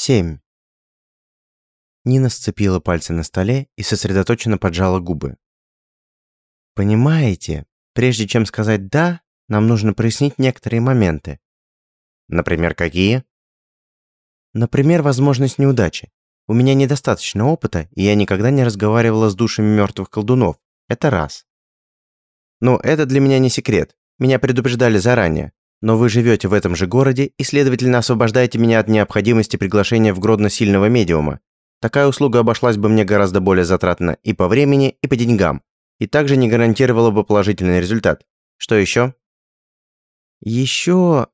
Семь. Нина сцепила пальцы на столе и сосредоточенно поджала губы. Понимаете, прежде чем сказать «да», нам нужно прояснить некоторые моменты. Например, какие? Например, возможность неудачи. У меня недостаточно опыта, и я никогда не разговаривала с душами мертвых колдунов. Это раз. Ну, это для меня не секрет. Меня предупреждали заранее. Но вы живете в этом же городе и, следовательно, освобождаете меня от необходимости приглашения в Гродно сильного медиума. Такая услуга обошлась бы мне гораздо более затратно и по времени, и по деньгам, и также не гарантировала бы положительный результат. Что еще? Еще...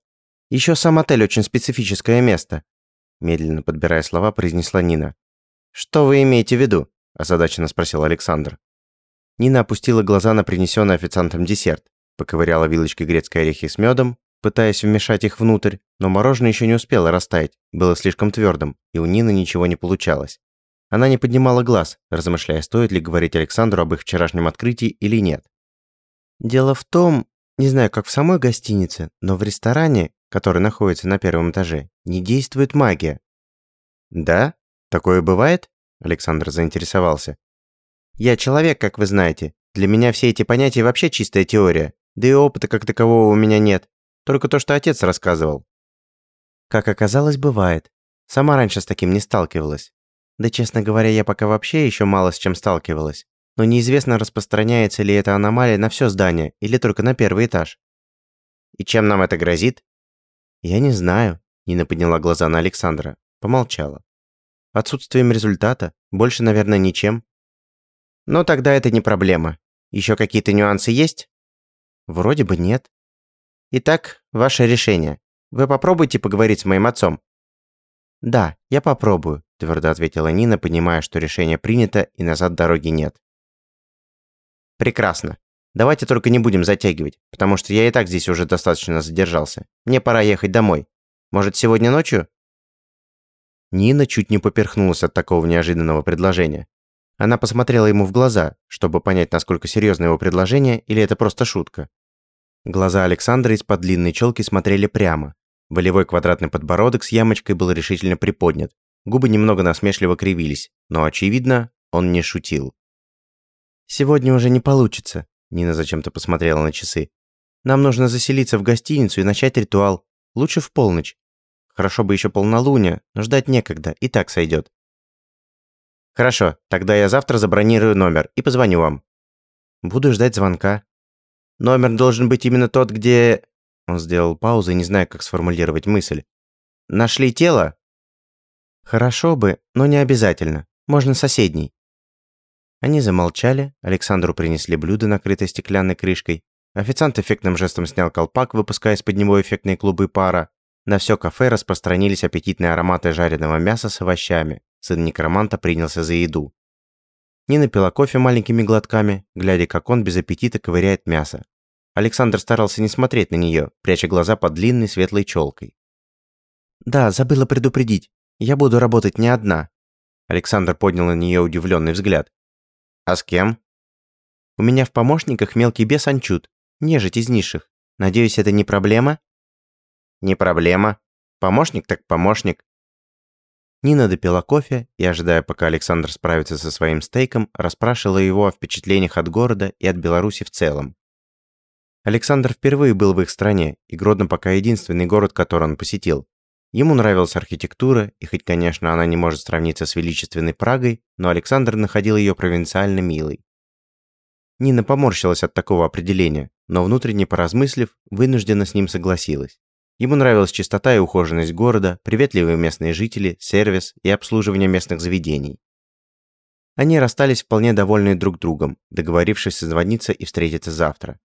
Еще сам отель очень специфическое место. Медленно подбирая слова, произнесла Нина. Что вы имеете в виду? Озадаченно спросил Александр. Нина опустила глаза на принесенный официантом десерт, поковыряла вилочкой грецкой орехи с медом, пытаясь вмешать их внутрь, но мороженое еще не успело растаять, было слишком твердым, и у Нины ничего не получалось. Она не поднимала глаз, размышляя, стоит ли говорить Александру об их вчерашнем открытии или нет. Дело в том, не знаю, как в самой гостинице, но в ресторане, который находится на первом этаже, не действует магия. Да? Такое бывает? Александр заинтересовался. Я человек, как вы знаете. Для меня все эти понятия вообще чистая теория. Да и опыта как такового у меня нет. Только то, что отец рассказывал. Как оказалось, бывает. Сама раньше с таким не сталкивалась. Да, честно говоря, я пока вообще еще мало с чем сталкивалась. Но неизвестно, распространяется ли эта аномалия на все здание или только на первый этаж. И чем нам это грозит? Я не знаю. Нина подняла глаза на Александра. Помолчала. Отсутствием результата. Больше, наверное, ничем. Но тогда это не проблема. Еще какие-то нюансы есть? Вроде бы нет. Итак, ваше решение. Вы попробуйте поговорить с моим отцом. Да, я попробую, твердо ответила Нина, понимая, что решение принято и назад дороги нет. Прекрасно. Давайте только не будем затягивать, потому что я и так здесь уже достаточно задержался. Мне пора ехать домой. Может, сегодня ночью? Нина чуть не поперхнулась от такого неожиданного предложения. Она посмотрела ему в глаза, чтобы понять, насколько серьезно его предложение или это просто шутка. Глаза Александра из-под длинной челки смотрели прямо. Волевой квадратный подбородок с ямочкой был решительно приподнят. Губы немного насмешливо кривились, но, очевидно, он не шутил. «Сегодня уже не получится», – Нина зачем-то посмотрела на часы. «Нам нужно заселиться в гостиницу и начать ритуал. Лучше в полночь. Хорошо бы еще полнолуние, но ждать некогда, и так сойдет». «Хорошо, тогда я завтра забронирую номер и позвоню вам». «Буду ждать звонка», Номер должен быть именно тот, где...» Он сделал паузу, не зная, как сформулировать мысль. «Нашли тело?» «Хорошо бы, но не обязательно. Можно соседний». Они замолчали, Александру принесли блюдо, накрытое стеклянной крышкой. Официант эффектным жестом снял колпак, выпуская из-под него эффектные клубы пара. На все кафе распространились аппетитные ароматы жареного мяса с овощами. Сын некроманта принялся за еду. Нина пила кофе маленькими глотками, глядя, как он без аппетита ковыряет мясо. Александр старался не смотреть на нее, пряча глаза под длинной светлой челкой. «Да, забыла предупредить. Я буду работать не одна». Александр поднял на нее удивленный взгляд. «А с кем?» «У меня в помощниках мелкий бес Анчут, нежить из низших. Надеюсь, это не проблема?» «Не проблема. Помощник так помощник. Нина допила кофе и, ожидая, пока Александр справится со своим стейком, расспрашивала его о впечатлениях от города и от Беларуси в целом. Александр впервые был в их стране, и Гродно пока единственный город, который он посетил. Ему нравилась архитектура, и хоть, конечно, она не может сравниться с величественной Прагой, но Александр находил ее провинциально милой. Нина поморщилась от такого определения, но внутренне поразмыслив, вынужденно с ним согласилась. Ему нравилась чистота и ухоженность города, приветливые местные жители, сервис и обслуживание местных заведений. Они расстались вполне довольные друг другом, договорившись созвониться и встретиться завтра.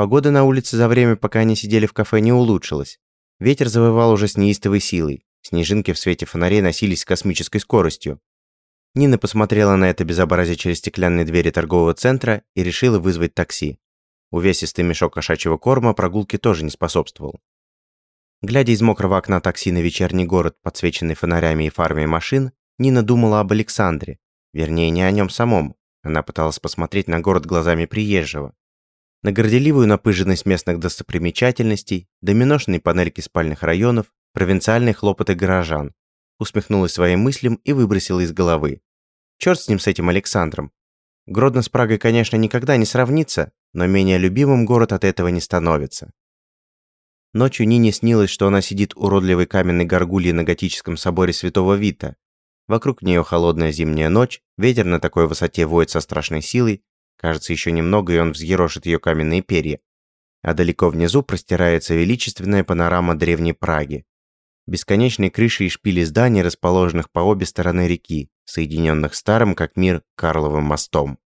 Погода на улице за время, пока они сидели в кафе, не улучшилась. Ветер завывал уже с неистовой силой. Снежинки в свете фонарей носились с космической скоростью. Нина посмотрела на это безобразие через стеклянные двери торгового центра и решила вызвать такси. Увесистый мешок кошачьего корма прогулке тоже не способствовал. Глядя из мокрого окна такси на вечерний город, подсвеченный фонарями и фарами машин, Нина думала об Александре. Вернее, не о нем самом. Она пыталась посмотреть на город глазами приезжего. На горделивую напыженность местных достопримечательностей, доминошные панельки спальных районов, провинциальные хлопоты горожан. усмехнулась своим мыслям и выбросила из головы. Черт с ним, с этим Александром. Гродно с Прагой, конечно, никогда не сравнится, но менее любимым город от этого не становится. Ночью Нине снилось, что она сидит уродливой каменной горгульей на готическом соборе Святого Вита. Вокруг нее холодная зимняя ночь, ветер на такой высоте воет со страшной силой, кажется, еще немного, и он взъерошит ее каменные перья. А далеко внизу простирается величественная панорама древней Праги. Бесконечные крыши и шпили зданий, расположенных по обе стороны реки, соединенных старым как мир Карловым мостом.